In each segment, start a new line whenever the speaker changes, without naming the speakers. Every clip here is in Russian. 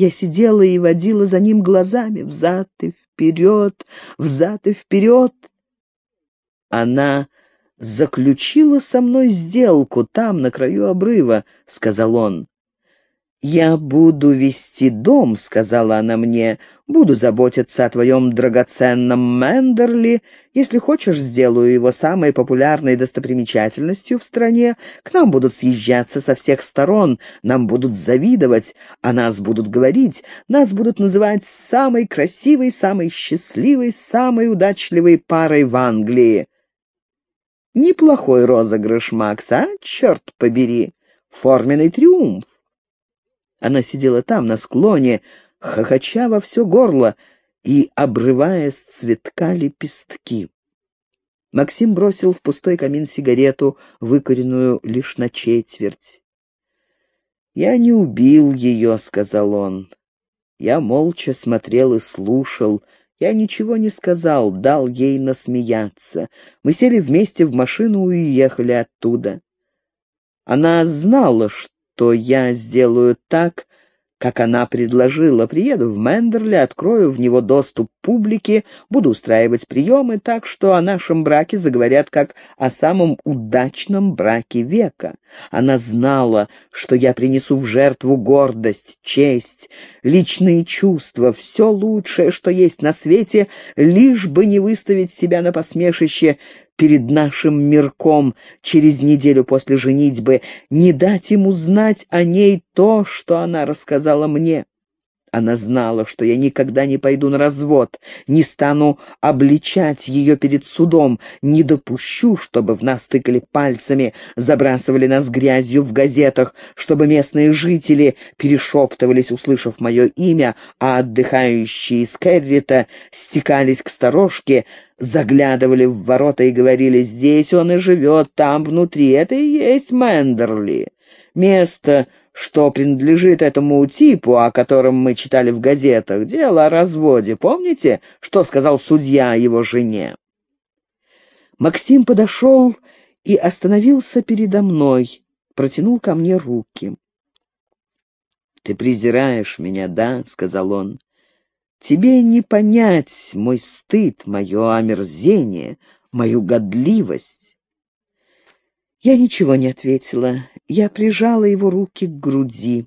Я сидела и водила за ним глазами взад и вперед, взад и вперед. Она заключила со мной сделку там, на краю обрыва, — сказал он. «Я буду вести дом», — сказала она мне, — «буду заботиться о твоем драгоценном Мендерли. Если хочешь, сделаю его самой популярной достопримечательностью в стране. К нам будут съезжаться со всех сторон, нам будут завидовать, о нас будут говорить, нас будут называть самой красивой, самой счастливой, самой удачливой парой в Англии». Неплохой розыгрыш, Макс, а? Черт побери! Форменный триумф. Она сидела там, на склоне, хохоча во все горло и обрывая с цветка лепестки. Максим бросил в пустой камин сигарету, выкоренную лишь на четверть. «Я не убил ее», — сказал он. Я молча смотрел и слушал. Я ничего не сказал, дал ей насмеяться. Мы сели вместе в машину и уехали оттуда. Она знала, что что я сделаю так, как она предложила. Приеду в Мендерли, открою в него доступ публике, буду устраивать приемы так, что о нашем браке заговорят как о самом удачном браке века. Она знала, что я принесу в жертву гордость, честь, личные чувства, все лучшее, что есть на свете, лишь бы не выставить себя на посмешище перед нашим мирком через неделю после женитьбы, не дать ему знать о ней то, что она рассказала мне. Она знала, что я никогда не пойду на развод, не стану обличать ее перед судом, не допущу, чтобы в нас тыкали пальцами, забрасывали нас грязью в газетах, чтобы местные жители перешептывались, услышав мое имя, а отдыхающие из Керрита стекались к сторожке, заглядывали в ворота и говорили, «Здесь он и живет, там внутри, это и есть Мендерли». Место что принадлежит этому типу, о котором мы читали в газетах. Дело о разводе. Помните, что сказал судья его жене?» Максим подошел и остановился передо мной, протянул ко мне руки. «Ты презираешь меня, да?» — сказал он. «Тебе не понять мой стыд, мое омерзение, мою годливость». Я ничего не ответила. Я прижала его руки к груди.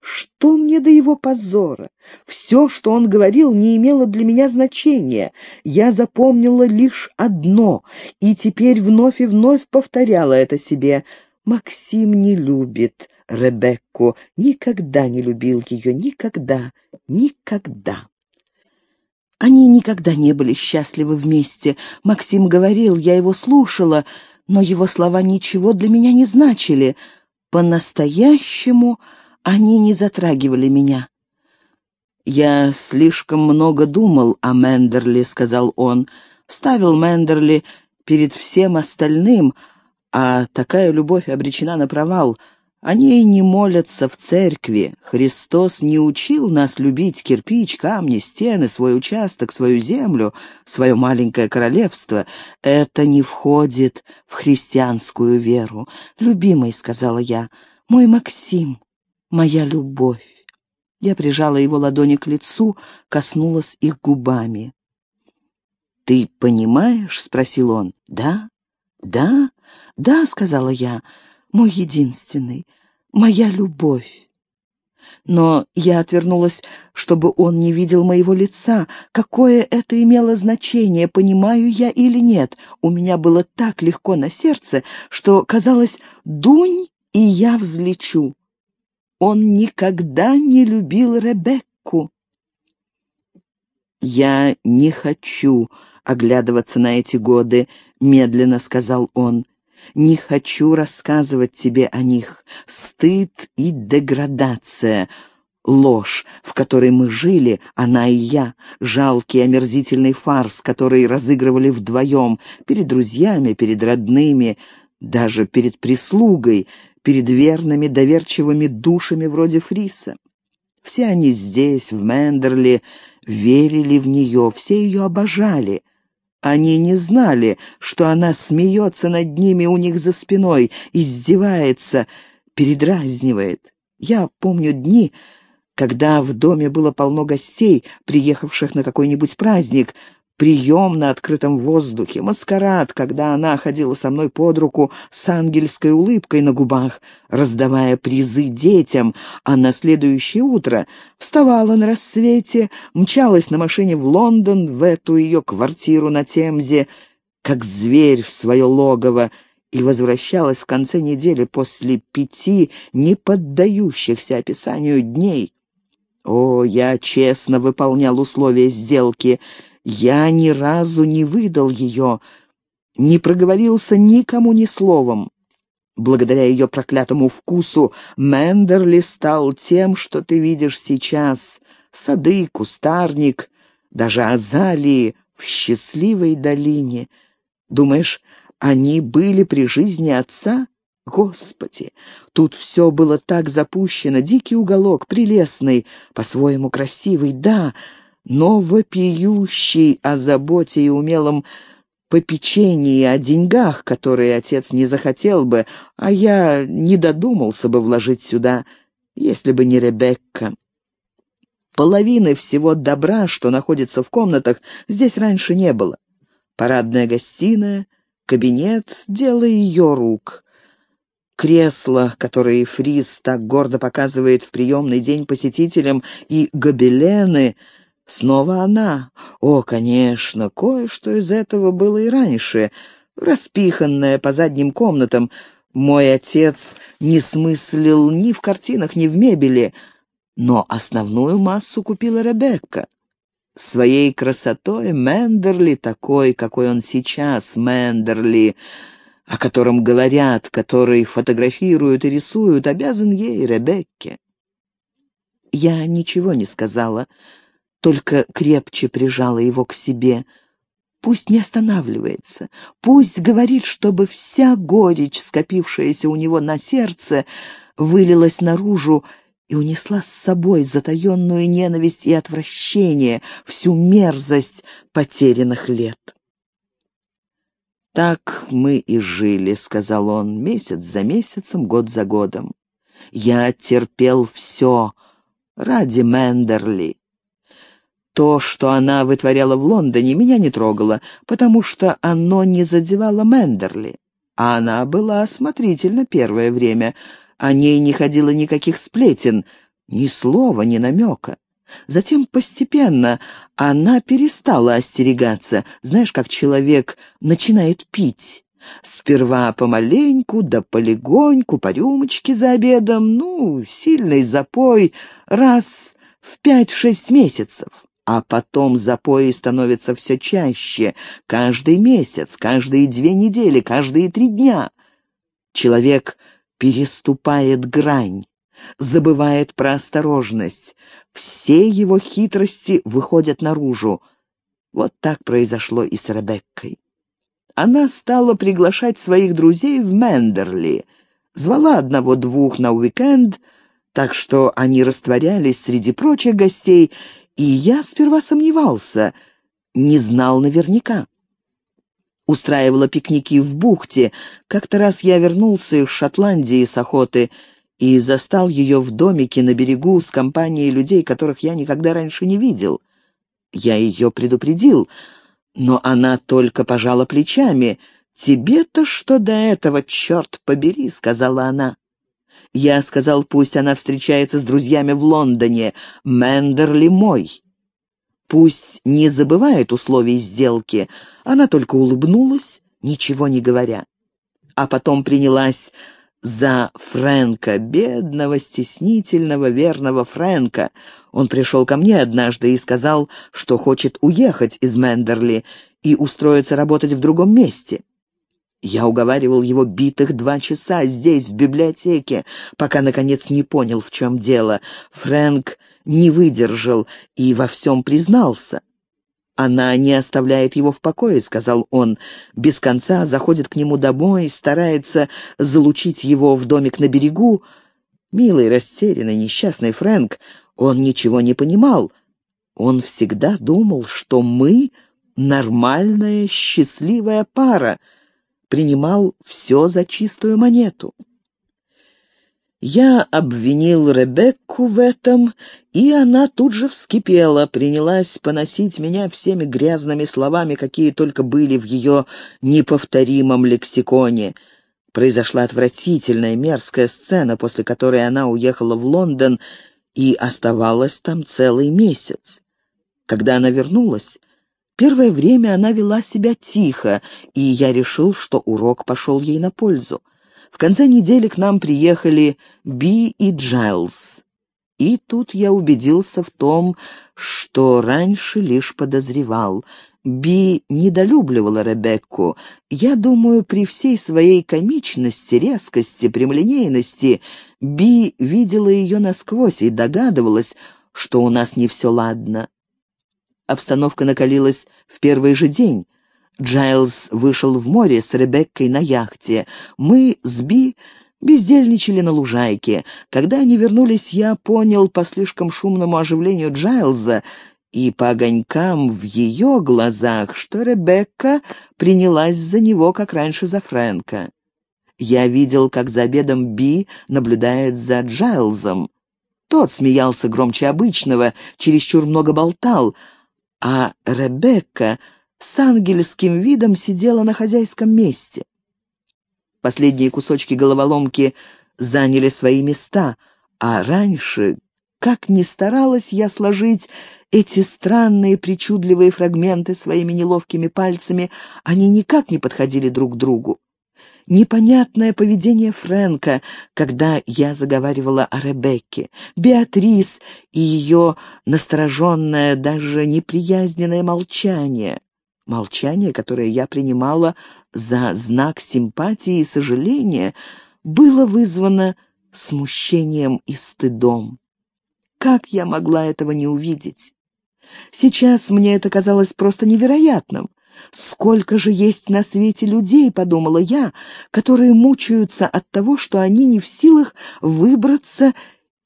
Что мне до его позора? Все, что он говорил, не имело для меня значения. Я запомнила лишь одно, и теперь вновь и вновь повторяла это себе. Максим не любит Ребекку, никогда не любил ее, никогда, никогда. Они никогда не были счастливы вместе. Максим говорил, я его слушала — но его слова ничего для меня не значили. По-настоящему они не затрагивали меня. «Я слишком много думал о Мендерли», — сказал он. «Ставил Мендерли перед всем остальным, а такая любовь обречена на провал. Они не молятся в церкви. Христос не учил нас любить кирпич, камни, стены, свой участок, свою землю, свое маленькое королевство. Это не входит в христианскую веру. «Любимый», — сказала я, — «мой Максим, моя любовь». Я прижала его ладони к лицу, коснулась их губами. «Ты понимаешь?» — спросил он. «Да? Да? Да», — сказала я, — мой единственный, моя любовь. Но я отвернулась, чтобы он не видел моего лица. Какое это имело значение, понимаю я или нет. У меня было так легко на сердце, что, казалось, дунь, и я взлечу. Он никогда не любил Ребекку. «Я не хочу оглядываться на эти годы», — медленно сказал он. Не хочу рассказывать тебе о них. Стыд и деградация, ложь, в которой мы жили, она и я, жалкий омерзительный фарс, который разыгрывали вдвоем, перед друзьями, перед родными, даже перед прислугой, перед верными доверчивыми душами вроде Фриса. Все они здесь, в Мендерли, верили в нее, все ее обожали — они не знали, что она смеется над ними у них за спиной, издевается, передразнивает. Я помню дни, Когда в доме было полно гостей, приехавших на какой-нибудь праздник, прием на открытом воздухе, маскарад, когда она ходила со мной под руку с ангельской улыбкой на губах, раздавая призы детям, а на следующее утро вставала на рассвете, мчалась на машине в Лондон, в эту ее квартиру на Темзе, как зверь в свое логово, и возвращалась в конце недели после пяти не поддающихся описанию дней. О, я честно выполнял условия сделки — я ни разу не выдал ее, не проговорился никому ни словом. Благодаря ее проклятому вкусу Мендерли стал тем, что ты видишь сейчас. Сады, кустарник, даже азалии в счастливой долине. Думаешь, они были при жизни отца? Господи, тут все было так запущено, дикий уголок, прелестный, по-своему красивый, да, но вопиющий о заботе и умелом попечении о деньгах, которые отец не захотел бы, а я не додумался бы вложить сюда, если бы не Ребекка. Половины всего добра, что находится в комнатах, здесь раньше не было. Парадная гостиная, кабинет — дело ее рук. Кресла, которые Фриз так гордо показывает в приемный день посетителям, и гобелены — Снова она. О, конечно, кое-что из этого было и раньше, распиханное по задним комнатам. Мой отец не смыслил ни в картинах, ни в мебели, но основную массу купила Ребекка. Своей красотой Мендерли такой, какой он сейчас, Мендерли, о котором говорят, который фотографируют и рисуют, обязан ей, Ребекке. Я ничего не сказала, — только крепче прижала его к себе. Пусть не останавливается, пусть говорит, чтобы вся горечь, скопившаяся у него на сердце, вылилась наружу и унесла с собой затаенную ненависть и отвращение, всю мерзость потерянных лет. «Так мы и жили», — сказал он, — «месяц за месяцем, год за годом. Я терпел все ради Мендерли. То, что она вытворяла в Лондоне, меня не трогало, потому что оно не задевало Мендерли. А она была осмотрительна первое время. О ней не ходило никаких сплетен, ни слова, ни намека. Затем постепенно она перестала остерегаться. Знаешь, как человек начинает пить. Сперва помаленьку, да полегоньку, по рюмочке за обедом, ну, сильный запой раз в пять-шесть месяцев. А потом запои становятся все чаще, каждый месяц, каждые две недели, каждые три дня. Человек переступает грань, забывает про осторожность. Все его хитрости выходят наружу. Вот так произошло и с Ребеккой. Она стала приглашать своих друзей в Мендерли, звала одного-двух на уикенд, так что они растворялись среди прочих гостей и я сперва сомневался, не знал наверняка. Устраивала пикники в бухте. Как-то раз я вернулся из Шотландии с охоты и застал ее в домике на берегу с компанией людей, которых я никогда раньше не видел. Я ее предупредил, но она только пожала плечами. «Тебе-то что до этого, черт побери», — сказала она. Я сказал, пусть она встречается с друзьями в Лондоне. Мендерли мой. Пусть не забывает условий сделки. Она только улыбнулась, ничего не говоря. А потом принялась за Фрэнка, бедного, стеснительного, верного Фрэнка. Он пришел ко мне однажды и сказал, что хочет уехать из Мендерли и устроиться работать в другом месте. Я уговаривал его битых два часа здесь, в библиотеке, пока, наконец, не понял, в чем дело. Фрэнк не выдержал и во всем признался. «Она не оставляет его в покое», — сказал он. «Без конца заходит к нему домой, старается залучить его в домик на берегу. Милый, растерянный, несчастный Фрэнк, он ничего не понимал. Он всегда думал, что мы — нормальная, счастливая пара» принимал все за чистую монету. Я обвинил Ребекку в этом, и она тут же вскипела, принялась поносить меня всеми грязными словами, какие только были в ее неповторимом лексиконе. Произошла отвратительная, мерзкая сцена, после которой она уехала в Лондон и оставалась там целый месяц. Когда она вернулась, первое время она вела себя тихо, и я решил, что урок пошел ей на пользу. В конце недели к нам приехали Би и Джайлз. И тут я убедился в том, что раньше лишь подозревал. Би недолюбливала Ребекку. Я думаю, при всей своей комичности, резкости, прямолинейности, Би видела ее насквозь и догадывалась, что у нас не все ладно. Обстановка накалилась в первый же день. Джайлз вышел в море с Ребеккой на яхте. Мы с Би бездельничали на лужайке. Когда они вернулись, я понял по слишком шумному оживлению Джайлза и по огонькам в ее глазах, что Ребекка принялась за него, как раньше за Фрэнка. Я видел, как за обедом Би наблюдает за Джайлзом. Тот смеялся громче обычного, чересчур много болтал, а Ребекка с ангельским видом сидела на хозяйском месте. Последние кусочки головоломки заняли свои места, а раньше, как ни старалась я сложить эти странные причудливые фрагменты своими неловкими пальцами, они никак не подходили друг к другу. Непонятное поведение Фрэнка, когда я заговаривала о Ребекке, Беатрис и ее настороженное, даже неприязненное молчание. Молчание, которое я принимала за знак симпатии и сожаления, было вызвано смущением и стыдом. Как я могла этого не увидеть? Сейчас мне это казалось просто невероятным. Сколько же есть на свете людей, подумала я, которые мучаются от того, что они не в силах выбраться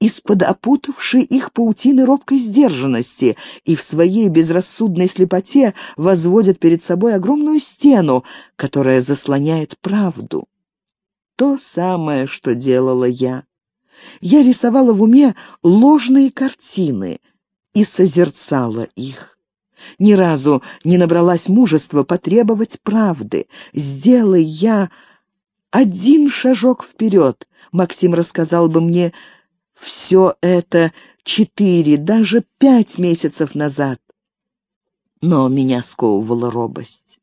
из-под опутавшей их паутины робкой сдержанности и в своей безрассудной слепоте возводят перед собой огромную стену, которая заслоняет правду. То самое, что делала я. Я рисовала в уме ложные картины и созерцала их. Ни разу не набралась мужества потребовать правды. Сделай я один шажок вперед, Максим рассказал бы мне, все это четыре, даже пять месяцев назад. Но меня сковывала робость.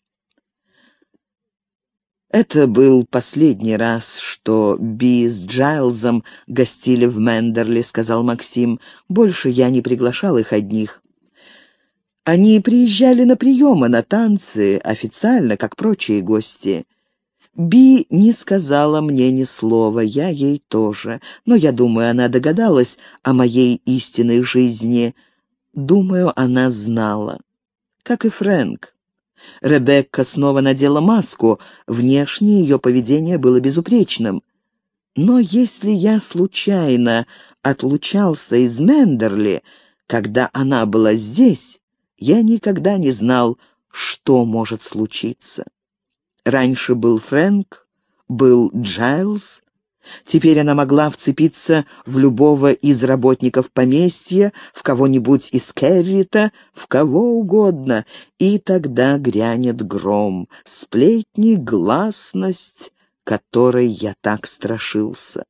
Это был последний раз, что Би с Джайлзом гостили в Мендерли, сказал Максим. Больше я не приглашал их одних. Они приезжали на приемы, на танцы, официально, как прочие гости. Би не сказала мне ни слова, я ей тоже, но я думаю, она догадалась о моей истинной жизни. Думаю, она знала. Как и Фрэнк. Ребекка снова надела маску, внешне ее поведение было безупречным. Но если я случайно отлучался из Мендерли, когда она была здесь, я никогда не знал, что может случиться. Раньше был Фрэнк, был Джайлз. Теперь она могла вцепиться в любого из работников поместья, в кого-нибудь из Керрита, в кого угодно, и тогда грянет гром, сплетни, гласность, которой я так страшился.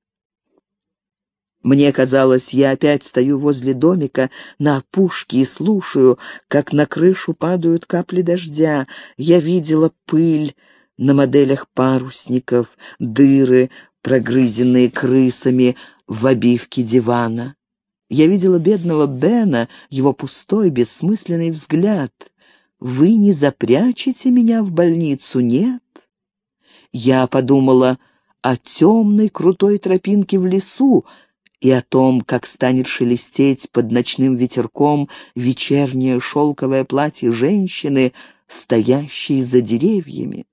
Мне казалось, я опять стою возле домика на опушке и слушаю, как на крышу падают капли дождя. Я видела пыль, на моделях парусников, дыры, прогрызенные крысами в обивке дивана. Я видела бедного Бена, его пустой, бессмысленный взгляд. «Вы не запрячете меня в больницу, нет?» Я подумала о темной крутой тропинке в лесу и о том, как станет шелестеть под ночным ветерком вечернее шелковое платье женщины, стоящей за деревьями.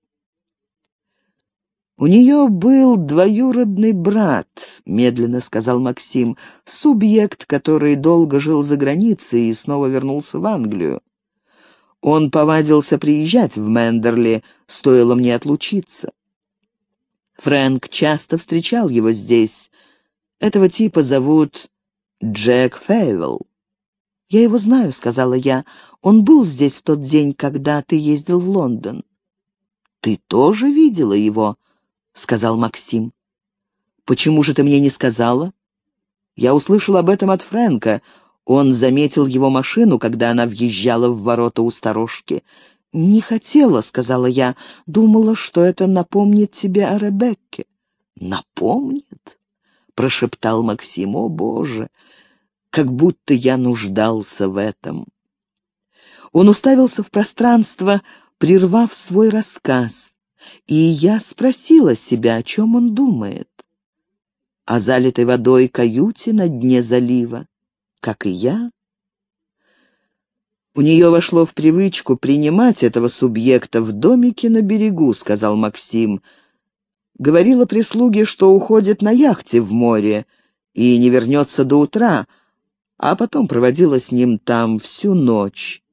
«У нее был двоюродный брат», — медленно сказал Максим, «субъект, который долго жил за границей и снова вернулся в Англию. Он повадился приезжать в Мендерли, стоило мне отлучиться. Фрэнк часто встречал его здесь. Этого типа зовут Джек Фейвелл. «Я его знаю», — сказала я. «Он был здесь в тот день, когда ты ездил в Лондон». «Ты тоже видела его?» — сказал Максим. «Почему же ты мне не сказала?» «Я услышал об этом от Фрэнка. Он заметил его машину, когда она въезжала в ворота у сторожки. «Не хотела», — сказала я. «Думала, что это напомнит тебе о Ребекке». «Напомнит?» — прошептал Максим. «О, Боже! Как будто я нуждался в этом». Он уставился в пространство, прервав свой рассказ, и я спросила себя, о чем он думает. О залитой водой каюте на дне залива, как и я. «У нее вошло в привычку принимать этого субъекта в домике на берегу», — сказал Максим. «Говорила прислуге, что уходит на яхте в море и не вернется до утра, а потом проводила с ним там всю ночь.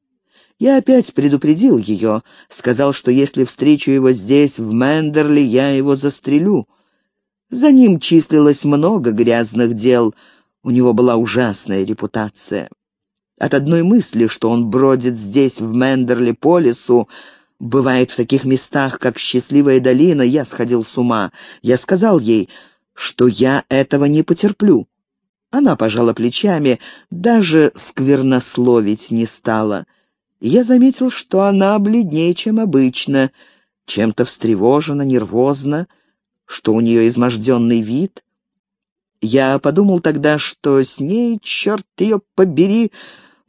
Я опять предупредил ее, сказал, что если встречу его здесь, в Мендерли, я его застрелю. За ним числилось много грязных дел, у него была ужасная репутация. От одной мысли, что он бродит здесь, в Мендерли, по лесу, бывает в таких местах, как Счастливая долина, я сходил с ума. Я сказал ей, что я этого не потерплю. Она пожала плечами, даже сквернословить не стала. Я заметил, что она бледнее, чем обычно, чем-то встревожена, нервозна, что у нее изможденный вид. Я подумал тогда, что с ней, черт ее побери,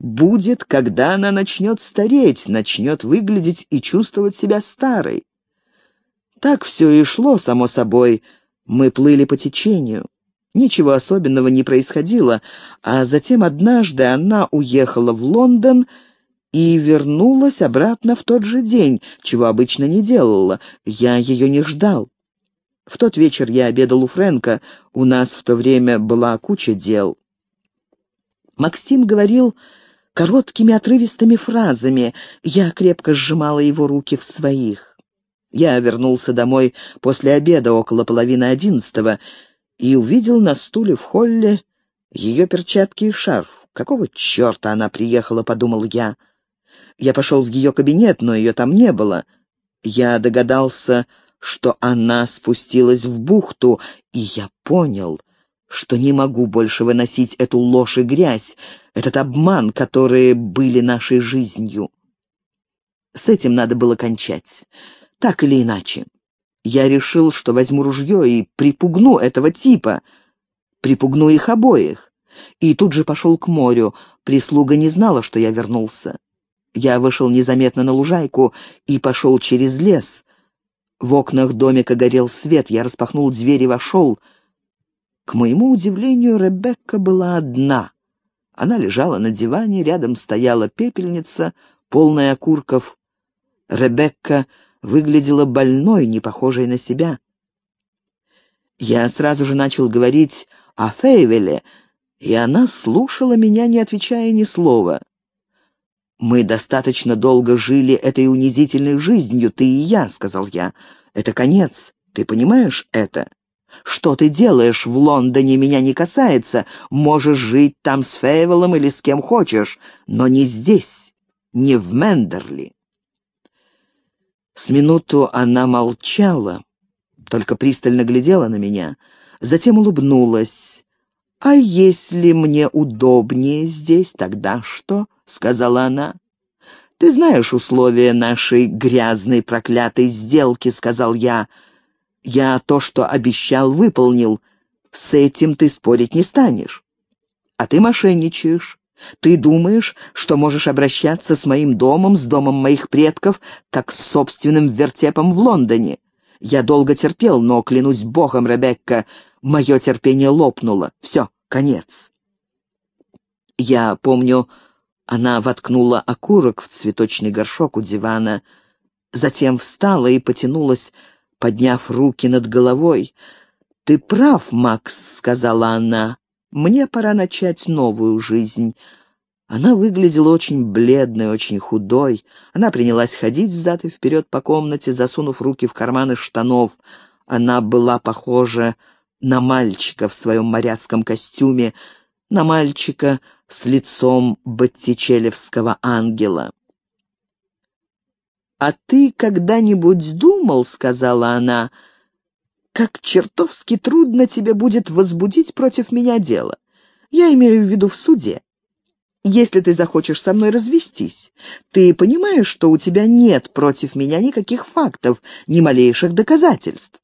будет, когда она начнет стареть, начнет выглядеть и чувствовать себя старой. Так все и шло, само собой. Мы плыли по течению. Ничего особенного не происходило, а затем однажды она уехала в Лондон и вернулась обратно в тот же день, чего обычно не делала. Я ее не ждал. В тот вечер я обедал у Фрэнка, у нас в то время была куча дел. Максим говорил короткими отрывистыми фразами. Я крепко сжимала его руки в своих. Я вернулся домой после обеда около половины одиннадцатого и увидел на стуле в холле ее перчатки и шарф. «Какого черта она приехала?» — подумал я. Я пошел в ее кабинет, но ее там не было. Я догадался, что она спустилась в бухту, и я понял, что не могу больше выносить эту ложь и грязь, этот обман, которые были нашей жизнью. С этим надо было кончать, так или иначе. Я решил, что возьму ружье и припугну этого типа, припугну их обоих. И тут же пошел к морю. Прислуга не знала, что я вернулся. Я вышел незаметно на лужайку и пошел через лес. В окнах домика горел свет, я распахнул дверь и вошел. К моему удивлению, Ребекка была одна. Она лежала на диване, рядом стояла пепельница, полная окурков. Ребекка выглядела больной, не похожей на себя. Я сразу же начал говорить о Фейвеле, и она слушала меня, не отвечая ни слова. «Мы достаточно долго жили этой унизительной жизнью, ты и я», — сказал я. «Это конец. Ты понимаешь это?» Что ты делаешь в Лондоне, меня не касается. Можешь жить там с Фейвелом или с кем хочешь, но не здесь, не в Мендерли. С минуту она молчала, только пристально глядела на меня, затем улыбнулась. «А если мне удобнее здесь, тогда что?» — сказала она. «Ты знаешь условия нашей грязной проклятой сделки», — сказал я. Я то, что обещал, выполнил. С этим ты спорить не станешь. А ты мошенничаешь. Ты думаешь, что можешь обращаться с моим домом, с домом моих предков, как с собственным вертепом в Лондоне. Я долго терпел, но, клянусь богом, Ребекка, мое терпение лопнуло. Все, конец. Я помню, она воткнула окурок в цветочный горшок у дивана, затем встала и потянулась подняв руки над головой. «Ты прав, Макс», — сказала она. «Мне пора начать новую жизнь». Она выглядела очень бледной, очень худой. Она принялась ходить взад и вперед по комнате, засунув руки в карманы штанов. Она была похожа на мальчика в своем моряцком костюме, на мальчика с лицом боттичелевского ангела. «А ты когда-нибудь думал, — сказала она, — как чертовски трудно тебе будет возбудить против меня дело? Я имею в виду в суде. Если ты захочешь со мной развестись, ты понимаешь, что у тебя нет против меня никаких фактов, ни малейших доказательств.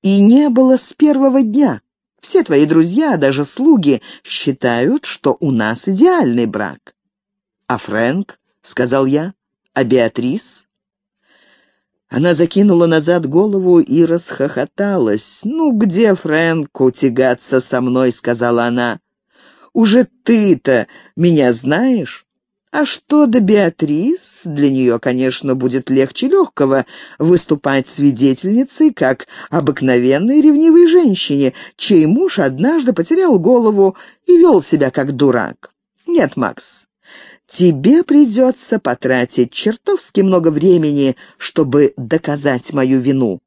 И не было с первого дня. Все твои друзья, даже слуги, считают, что у нас идеальный брак. А Фрэнк, — сказал я, а Беатрис? Она закинула назад голову и расхохоталась. «Ну, где Фрэнку тягаться со мной?» — сказала она. «Уже ты-то меня знаешь?» А что до Беатрис, для нее, конечно, будет легче легкого выступать свидетельницей, как обыкновенной ревнивой женщине, чей муж однажды потерял голову и вел себя как дурак. Нет, Макс, Тебе придется потратить чертовски много времени, чтобы доказать мою вину.